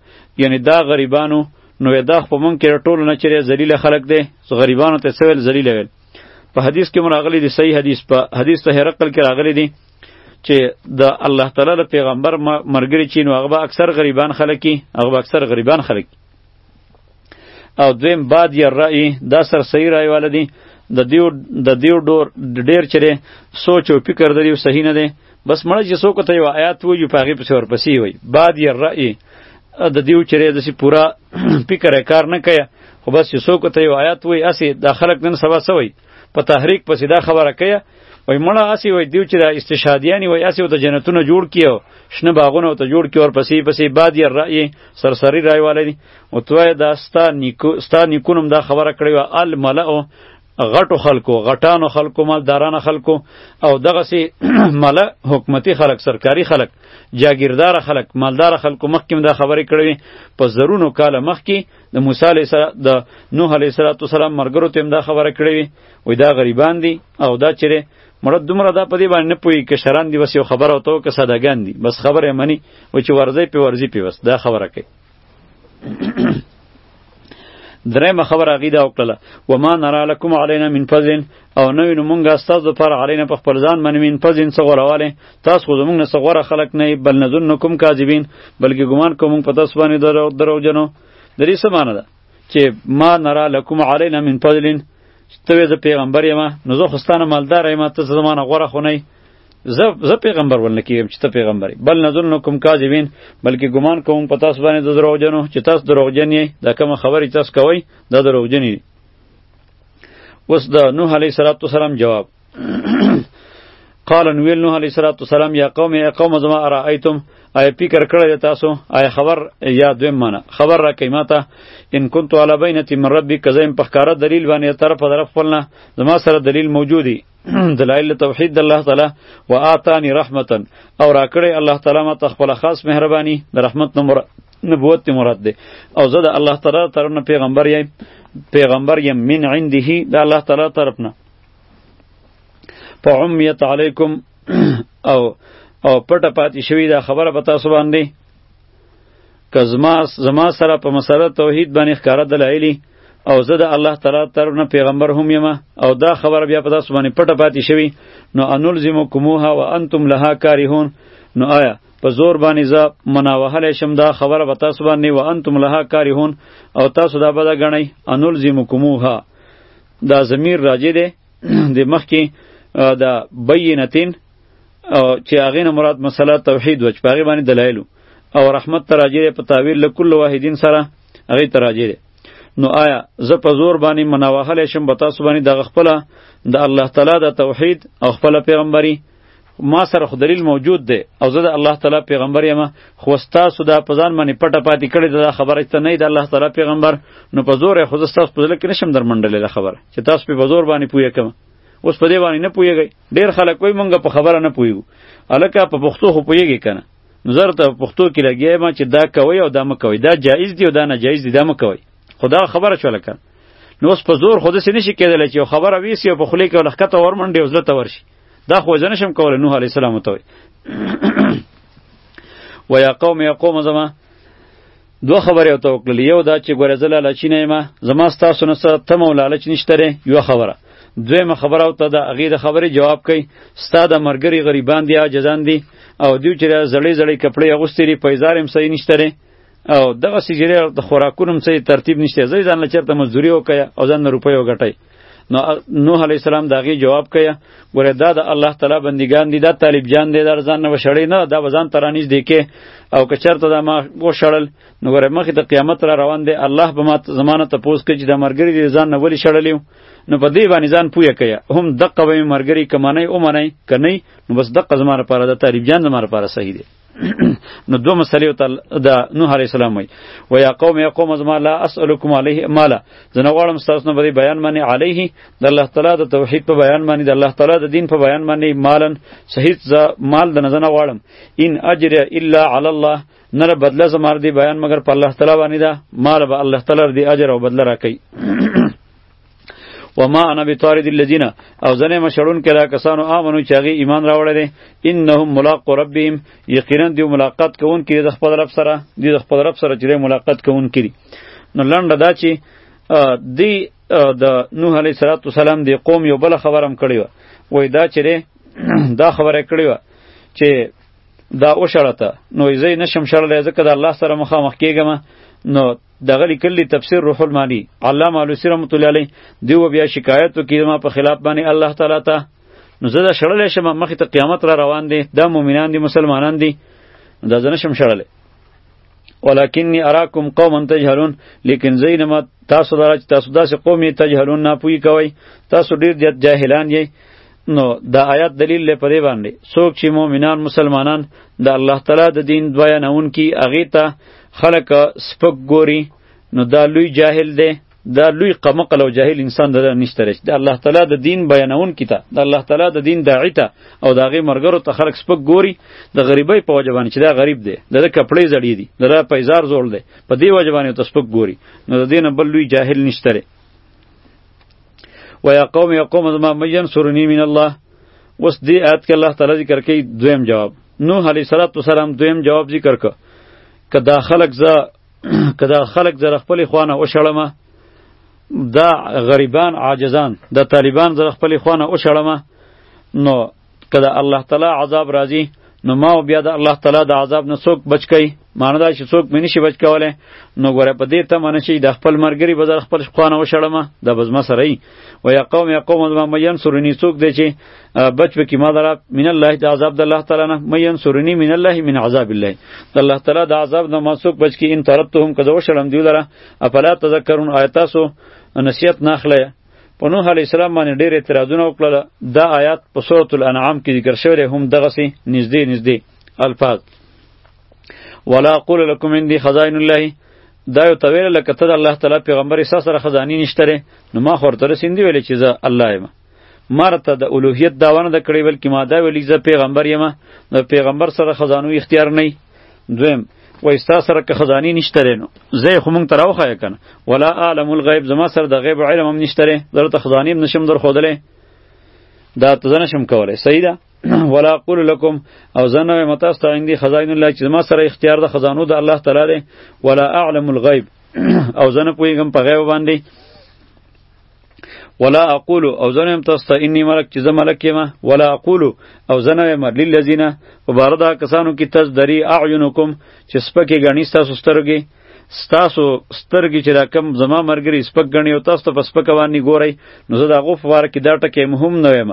یعنی دا غریبانو نو دا خو مونږ کې ټول نه چیرې ذلیل خلق دی غریبانو ته سویل ذلیل ویل په حدیث کې مراغلی دی صحیح حدیث په حدیث ته هرقل کې راغلی دی چې د الله تعالی د پیغمبر مرګري چین او هغه اکثر غریبان خلک کی هغه اکثر غریبان خلک او دویم باد یا رأی دا سر صحیح رأی والدی د دیو د دیو ډور ډیر چره سوچ او فکر د دیو صحیح نه دی بس مړ چې سو کوته یو آیات وایو په هغه پسې ورپسې وای باد یا رأی د دیو چره د سی پورا فکر کار نه کیا خو بس چې سو کوته یو آیات وای اسی د خلک نن سبا سوی په تحریک پسې دا خبره کوي وای مړه اسی وای دیو چې د استشهادیانی وای اسی او ته جنتونه جوړ کیو شنه باغونه او ته جوړ کیو ور پسې پسې باد یې رأی سرسری رای والے دي او توای دا ستا نیکو ستا نیکونم دا خبره کړی و الملأ غټو خلکو غټانو خلکو مالدارانو خلکو او دغه سي ملأ حکومتي خلک سرکاري خلک جاگیردار خلک مالدار خلکو مخکې دا خبرې کړې په زرونو کاله مخکې د موسی علیه السلام د نوح علیه السلام مرګرو ته هم دا خبره کړې وي وای دا غریبان دي او دا چیرې مړه دومره دا په دې باندې نه پوهېږي که شران دي بس یو خبره ورته وکړه سادهګان دي بس خبره یې مني و چې ورځی پې ورځي پې بس دا خبره کوي درېیمه خبره هغوی دا وکړله وما نرا لکم علینا من فضل او نه وینو مونږ ستاسو دپاره علینا په خپل ځان باندې من فضل څه غوروالی تاسو خو زمونږ نه څه غوره خلک نه یئ بل نظنکم کاذبین بلکې ګمان کوو مونږ په تاسو باندې درو دروغجنو د دې څه معنی ده چې ما نرا لکم علینا من فضل ته وې زه پیغمبر یم نو زه خو ستانه مالدار یم ته څه زمانه غوره خو نه یې زه زه پیغمبر ولنه کیم چې ته پیغمبر بل نظنکم کاذبین بلکې ګمان کوم په تاسو باندې د دروغجنو چې تاسو دروغجن یې دا کوم خبرې تاسو کوئ دا دروغجن یې اوس د نوح علیه السلام جواب قال نویل نوح علیه السلام یا قوم یا قوم زما ارائیتم آیا فکر کړی تاسو آیا خبر یا دویم معنا خبر را کوي ماته ان كنت على بينه من ربي کزایم په ښکاره دلیل باندې طرف طرف خپلنا زما سره دلیل موجودی دلایل توحید د الله تعالی و آتانی رحمتا او راکړی الله تعالی ما تخپل خاص مهربانی د رحمت نمبر نبوت مراد ده او زه د الله تعالی طرف نه پیغمبر یم پیغمبر یم من عنده د الله تعالی طرف نه په عمیت علیکم او او پټه پاتې شوی دا خبره په تاسو باندې که زما زما سره په مسله توحید باندې ښکاره دلایل او زه د الله تعالی طرف نه پیغمبر هم یم او دا خبره بیا په تاسو باندې پټه پاتې شوی نو انلزمکموها وانتم لها کارهون نو آیا په زور باندې زه مناوهلی شم دا خبره به تاسو باندې وانتم لها کارهون او تاسو دا بده ګڼئ انلزمکموها دا ضمیر راجع دی د مخکې د بینتین او چې هغه نه مراد مسله توحید و چې په هغه باندې دلایل او رحمت تراجی په تعویل لکل واحدین سره هغه تراجی دی نو آیا زه په زور باندې مناوهل شم به تاسو باندې دغه خپل د الله تعالی د توحید او خپل پیغمبري ما سره خو دلیل موجود دی او زه د الله تعالی پیغمبر یم خو ستاسو دا په ځان باندې پټه پاتې کړې دا خبره چې نه د الله تعالی پیغمبر نو په زور خو زه ستاسو په ځل کې نشم درمنډلې دا خبره چې تاسو په زور باندې پوهه کوم اوس په دې باندې نه پوهیږئ ډیر خلک وایي مونږ په خبره نه پوهیږو الکه په پښتو خو پوهیږي کنه نظر ته پښتو کې لګیا ما چې دا کوي او دا مکوي دا جایز دی او دا ناجایز دی دا مکوي خدا خبره شو لکه نو اوس په زور خود سې نشي کېدلی چې خبره ویسی او په خولې کې ولخکته ورمنډي او زړه ته ورشي دا خو زه نشم کولی نوح علیه السلام ته وایي و یا قوم یا قوم زما دوه خبرې ورته وکړلې یو دا چې ګوره زه لالچي نه یم زما ستاسو نه څه تمه او لالچ نشته دی یوه خبره دویمه خبره او ته د هغې د خبرې جواب کوي ستا د مرګري غریبان دي عاجزان دي او دوی چې زړې زړې کپړې اغوستې دي پیزار هم صحیح نشته دی او دغه سجرې د خوراکونو هم صحیح ترتیب نشته ځای ځان له چېرته مزدوري وکړه او ځان نه روپۍ وګټئ نو نوح علی السلام دا غي جواب کیا ګوره دا د الله تعالی بندگان دي دا طالب جان دي در ځان نه وشړی نه دا وزن ترانیز دی کې او که چرته دا ما وشړل نو ګوره مخې ته قیامت را روان دی الله به ما زمانه ته پوس کې چې دا مرګری دي ځان نه ولی شړلیو نو په دې باندې ځان پوهه کیا هم دقه به مرګری کمانای او منای کنی نو بس دقه زماره پاره دا طالب جان زماره پاره صحیح دی نو دو مسلې ته د نوح علی السلام وای و یا قوم یا قوم از ما لا اسالکم علیه مالا زنه غواړم تاسو نه بری بیان باندې علیه د الله تعالی د توحید په بیان باندې د الله تعالی د دین په بیان باندې مالن صحیح ز مال د نه غواړم ان اجر الا علی الله نره بدله زمار دی بیان مگر په الله تعالی باندې دا مال به الله تعالی دی اجر او بدله راکړي وما انا بطارد الذين او زنه مشړون کړه کسانو امنو چې هغه ایمان راوړل دي انهم ملاق ربهم یقینا دی ملاقات کوون کې د خپل رب سره دی د خپل رب سره چې ملاقات کوون کړي نو لنډه دا چې دی د نوح علیه السلام دی قوم یو بل خبرم کړی و وای دا چې دا خبره کړی و چې دا او شړته نو زه نشم شړلې ځکه د الله سره مخامخ کیږم نو دغه لیکلی تفسیر روح المانی علامه علوسی رحمت الله علیه دیو بیا شکایت وکړي ما په خلاف باندې الله تعالی ته نو زه دا شړلې شم مخې ته قیامت را روان دي دا مؤمنان دي مسلمانان دي دا زنه شم شړلې ولکنی اراکم قوما تجهلون لیکن زینما تاسو دراج تاسو داسې قومي تجهلون نه پوي کوي تاسو ډیر جاهلان یې نو دا آیات دلیل لې پرې باندې څوک چې مؤمنان مسلمانان د الله تعالی د دین دویا نون کی اغه ته خلق سپک ګوري نو دا لوی جاهل دی دا لوی قمقل او جاهل انسان دره نشته رچ د الله تعالی د دین بیانون کیته د الله تعالی د دین داعی ته او د هغې مرګرو ته خلک سپک ګوري د غریبۍ په وجه باندې چې دا غریب دی د ده کپړې زړې دي د ده پیزار زوړ دی په دې وجه باندې ته سپک ګوري نو د دې نه بل لوی جاهل نشته و یا قوم یا قوم زما مین سرنی من الله اوس دې آیت کې الله تعالی ذکر کوي دویم جواب نوح علیه السلام دویم جواب ذکر ک که دا خلق ز که دا خلق زره خپل خوانه او شړمه دا غریبان عاجزان د طالبان زره خپل خوانه او شړمه نو که د الله تعالی عذاب راځي نو ما او بیا د الله تعالی د عذاب نه څوک بچ کی معنی دا چې څوک مې نشي بچ کولی نو ګوره په دې تمه نه شي د خپل مرګري به زه خپل خوانه وشړم دا به زما سره وي و یا قوم یا قوم زما مې ینصرني څوک دی چې بچ به کي ما دره من الله د عذاب د الله تعالی نه مې ینصرني من الله من عذاب الله د الله تعالی د عذاب نه ما څوک بچ کی ان طردتهم که زه وشړم دوی لره افلا تذکرون آیتاسو نصیحت نه اخلی په نوح علی السلام باندې ډېر اعتراضونه وکړل دا آیات په سورۃ الانعام کې ذکر شوی دی هم دغه سي نږدې نږدې الفاظ ولا اقول لكم عندي خزائن الله دا یو تویل لکه ته د الله تعالی پیغمبر سره سره خزانی نشته نو ما خور تر سیندی ویل چې زه الله یم مرته د اولوهیت داوانه د کړی بلکې ما دا ویلی زه پیغمبر یم نو پیغمبر سره خزانو اختیار نه دویم و استا سره که خزانی نشته رینو زه خو مونږ تر اوخه کنه ولا عالم الغیب زما سره د غیب علم هم نشته ری درته خزانی هم نشم در خودلې دا ته زنه شم کولای صحیح ده ولا اقول لكم او زنه متا است عندي خزائن الله چې ما سره اختیار د خزانو د الله تعالی دی ولا اعلم الغیب او زنه پویګم په غیب باندې ولا اقول او زنم تاسو ته انی ملک چې زه ملک یم ولا اقول او زنه یم للذین وباردا کسانو کې تز دری اعینکم چې سپکه غنی تاسو سترګې ستاسو سترګې چې دا کم زما مرګري سپک غنی او تاسو ته په سپک باندې ګورئ نو زه دا غو په واره کې دا ټکی مهم نه ویم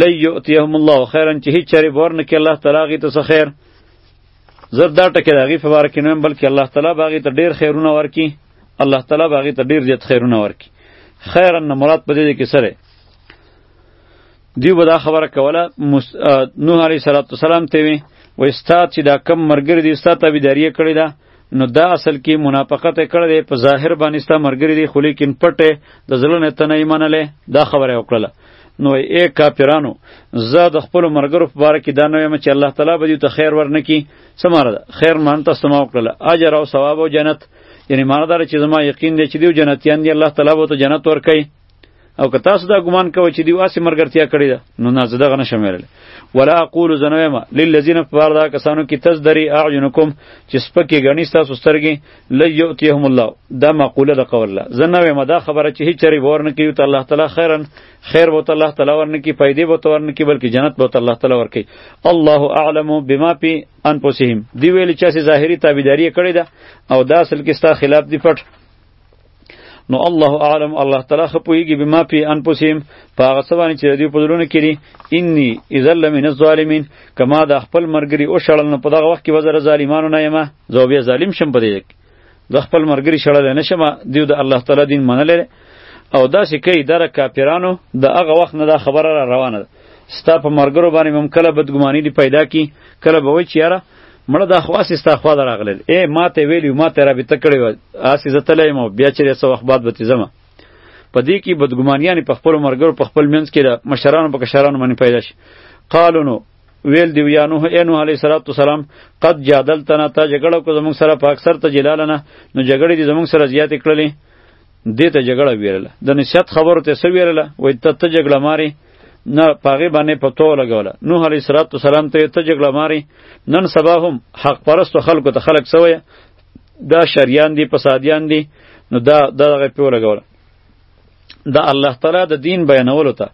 لی یؤتیهم الله خیرا چې هیڅ چری ورنه کې الله تعالی غي ته خیر زر دا ټکی دا غي په واره کې نه بلکې الله تعالی باغی ته ډیر خیرونه ورکی الله تعالی به هغې ته ډېر زیات خیرونه ورکړي خیرا نه مراد په دې کې سره دیو به دا خبره کوله نوح علیه صلات وسلام ته وي و استاد چې دا کم مرګری دی استاد تابعداریه کړې ده نو دا اصل کې منافقت کړې ده په ظاهر باندې ستا مرګری دی خو لیکن پټه د زړه نه ته نه منلې دا خبره وکړه نو ای کافرانو زه د خپل مرګرو په باره کې دا نه وایم چې الله تعالی به دې ته خیر ورنکي څه ماره ده خیر مان تاسو ما وکړله اجر او ثواب او جنت یعنی معنی دا چې زما یقین دی چې دیو جنتیان دی الله تعالی به ته جنت ورکړي او که تاسو دا ګمان کوئ چې دیو اسې مرګرتیا کړې ده نو نه زه دغه نشم ویلی ولا اقول زه نه وایم للذین په پاره دا کسانو کې تزدري اعینکم چې سپکې ګڼي ستاسو سترګې لن یؤتیهم الله دا مقوله د قول الله زه نه وایم دا خبره چې هیڅ چرې به ورنه کوي ته الله تعالی خیرا خیر به ته الله تعالی ورنه کوي پیدې به ته ورنه کوي بلکې جنت به ته الله تعالی ورکوي الله اعلم بما فی انفسهم دی ویل چې ظاهري تابعداري کړې ده او دا اصل کې ستا خلاف دی پټ نو الله اعلم الله تعالی خپویږي بما پی انفسهم په هغه څه باندې چې د دوی په زړونو کې دي انی اذا لمن الظالمین کما د خپل مرګري او شړل نو په دغه وخت کې وزره ظالمانو نه یمه زه بیا ظالم شم په دې کې د خپل مرګري شړل نه شم دیو د الله تعالی دین منل او دا چې کوي دره کاپیرانو د هغه وخت نه دا خبره را روانه ده ستا په مرګرو باندې مم کله بدګماني دی پیدا کی کله به وای چې یاره مړه دا خواس ستا خوا دراغله اے ما ته ویلی ما ته رابطه کړی و اسی زتلې مو بیا چې سو وخت بعد به تزما په دې کې بدګمانیان په خپل مرګرو په خپل منځ کې د مشرانو په کشرانو باندې پیدا شي قالو نو ویل دی یا نوح اے نوح علیہ الصلوۃ والسلام قد جادلتنا تا جګړه کو زمون سره په اکثر ته جلالنه نو جګړې دي زمون سره زیات کړلې دې ته جګړه ویرله د نصیحت خبرو ته څه ویرله وایي ته ته جګړه مارې نه پاغه باندې پتو لګوله نوح علیه الصلاۃ والسلام ته ته جګړه مارې نن سبا هم حق پرستو خلکو ته خلک سوی دا شریان دي فسادیان دي نو دا دغه پیو لګوله دا الله تعالی د دین بیانولو ته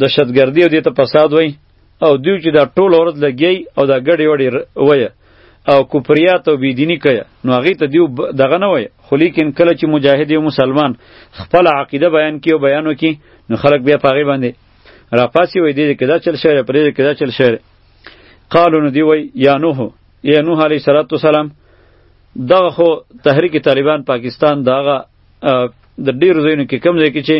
دهشتګردي او دې ته فساد وایي او دوی چې دا ټول ورځ لګیای او دا ګډې وډې وایه او کفریات او بيدینی کیا نو هغه ته دیو دغه نه وای خو لیکن کله چې مجاهد یو مسلمان خپل عقیده بیان کیو بیانو کی نو خلک بیا پاغي باندې را پاسی وای دی کدا چل شهر پرې کدا چل شهر قالو نو دی وای یا نوح یا نوح علی صلوات و سلام دغه خو تحریک طالبان پاکستان دغه د ډیرو ځایونو کې کم ځای کې چې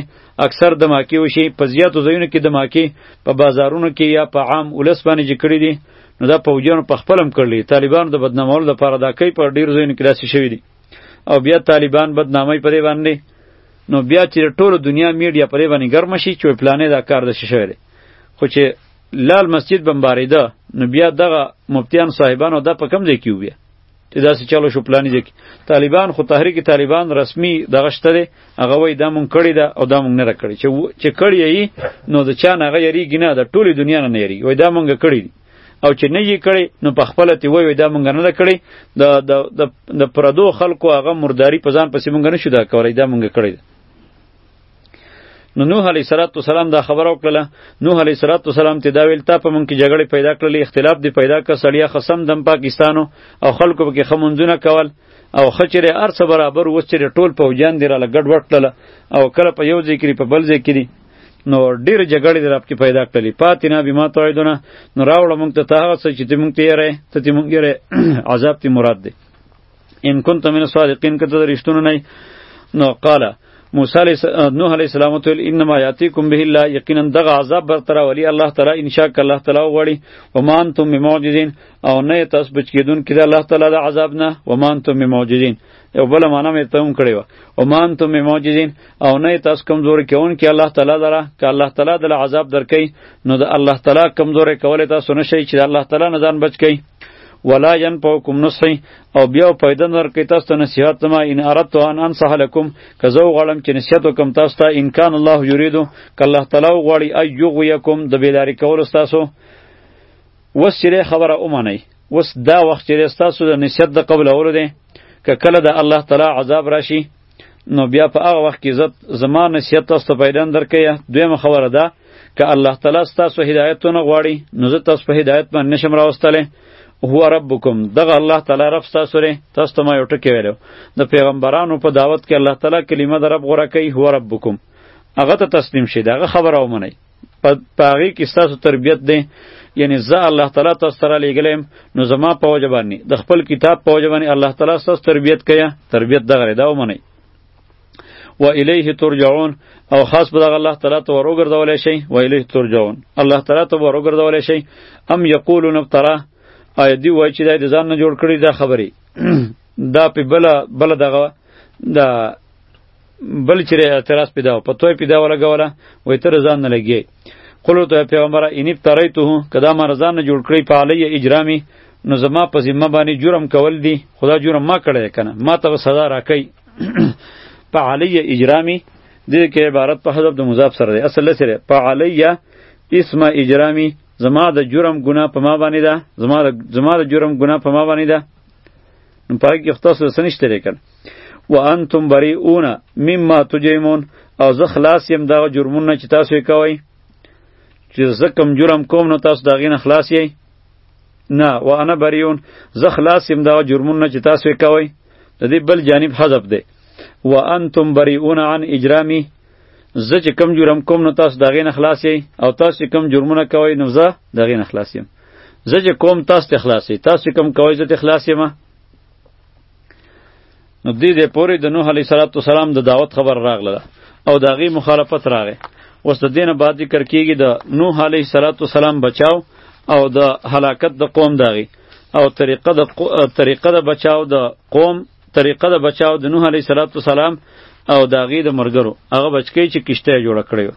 اکثر د ماکې وشي په زیاتو ځایونو کې د ماکې په بازارونو کې یا په عام ولس باندې چې کړي دي نو دا پوجانو په خپلم کړلی طالبانو د بدنامولو لپاره دا کوي په ډیرو ځایونو کې داسې شوي دي او بیا طالبان بدنامي په دې باندې نو بیا چې ټولو دنیا میډیا په دې باندې ګرمه شي چې پلانې دا کار د شوی دی خو چې لال مسجد بمباریده نو بیا دغه مفتیان صاحبانو دا په کم ځای کې وبیا چې داسې چلو شو پلاني ځکه طالبان خو تحریک طالبان رسمي دغه شته دی هغه وایي دا مونږ کړی ده او دا مونږ نه راکړی چې چې کړی یې نو د چا نه هغه یریږي نه د ټولې دنیا نه نه یریږي وایي دا مونږ کړی دي او چې نه یې کړی نو په خپله تې وایي دا مونږ نه ده کړی د د د پردو خلکو هغه مرداری په ځان پسې مونږ نه شو دا کولی دا مونږ کړی ده نو نوح علیه السلام دا خبره وکړه نوح علیه السلام ته دا ویل تا په مونږ کې جګړه پیدا کړلې اختلاف دی پیدا کړ سړیا خصم دم پاکستانو او خلکو کې خمونځونه کول او خچره ارڅ برابر وسره ټول پوجان دی را لګډ وټل او کله په یو ذکر په بل ذکر نو ډیر جګړې در اپ کې پیدا کړلې پاتې نه بما توعدونه نو راوړه مونږ ته هغه څه چې مونږ ته یې ته مونږ یې عذاب تی مراد دی ان كنت من الصادقين کته رښتونه نه نو قال موسی علیہ نوح علیہ السلام ته انما یاتیکم به الله یقینا دغه عذاب برتر ولی الله تعالی ان شاء الله تعالی وړي و ما انتم بمعجزین او نه تاسو بچ کیدون کړه الله تعالی د عذاب نه و ما انتم بمعجزین یو بل معنا مې ته هم کړی و او ما انتم بمعجزین او نه تاسو کمزور کیون کې الله تعالی دره ک الله تعالی د عذاب درکې نو د الله تعالی کمزور کول تاسو نشئ چې الله تعالی نه ځان بچ کړئ ولا ينفعكم نصحي او بیا پیدا نور کې تاسو ته نصیحت زما ان اردت ان انصح لكم که زه غواړم چې نصیحت وکم تاسو ته ان کان الله یرید ک الله تعالی غواړي ای یغویکم د بیلاری کول تاسو وسیله خبره اومنئ وس دا وخت چې تاسو د نصیحت د قبول اورو دي که کله د الله تعالی عذاب راشي نو بیا په هغه وخت کې عزت زما نصیحت تاسو ته پیدا درکیا دویمه خبره ده که الله تعالی ستاسو هدایت نه غواړي نو زه تاسو په هدایت باندې نشم راوستلی هو ربکم دغه الله تعالی رب تاسو لري تاسو ته ما یو ټکی ویلو د پیغمبرانو په دعوت کې الله تعالی کلمه د رب غوړه کوي هو ربکم هغه ته تسلیم شي دغه خبره ومنئ په هغې کې ستاسو تربیت دی یعنی زه الله تعالی تاسو سره لېږلی یم نو زما په وجه باندې د خپل کتاب په وجه باندې الله تعالی ستاسو تربیت کوي تربیت دغه دی دا ومنئ و الیه ترجعون او خاص به دغه الله تعالی ته وروګرځولی شئ و الیه ترجعون الله تعالی ته به وروګرځولی شئ ام یقولون افتراه آیا دی وای چې دا د ځان نه جوړ کړی دا خبرې دا په بل بل دغه دا بل چې اعتراض پیدا په توې پیدا ولګوله وې تر ځان نه لګي قلو ته پیغمبر ان افتریته کدا ما رضان نه جوړ کړی په علی اجرامي نو زما په ذمہ باندې جرم کول دي خدا جرم ما کړی کنه ما ته سزا راکې په علی اجرامي د کې عبارت په حذف د مضاف سره دی اصل سره په علی اسم اجرامي زما د جرم ګنا په ما باندې ده زما د زما د جرم ګنا په ما باندې ده نو پای کې خاص سنشت لري کنه وانتم بریئون مما تجرمون او زه خلاص یم دغه جرمونه چې تاسو یې کوئ چې زه کوم جرم کوم نو تاسو د هغې نه خلاص یئ نه وانا بریون زه خلاص یم دغه جرمونه چې تاسو یې کوئ د دې بل جانب حذف دی وانتم بریئون عن اجرامی زه چې کم جرم کوم نو تاسو د هغې نه خلاص یئ او تاسو چې کم جرمونه کوئ نو زه د هغې نه خلاص یم زه چې کوم تاسو ته خلاص یئ تاسو چې کم کوئ زه ته خلاص یم نو دې دې پورې د نوح علیه السلام د دعوت خبر راغله او د هغې مخالفت راغی اوس د دې نه بعد ذکر کیږي د نوح علیه السلام بچاو او د هلاکت د قوم داغي او طریقه د طریقه د بچاو د قوم طریقه د بچاو د نوح علیه السلام او د هغې د مرګرو هغه بچکی چې کشته یې جوړه کړې وه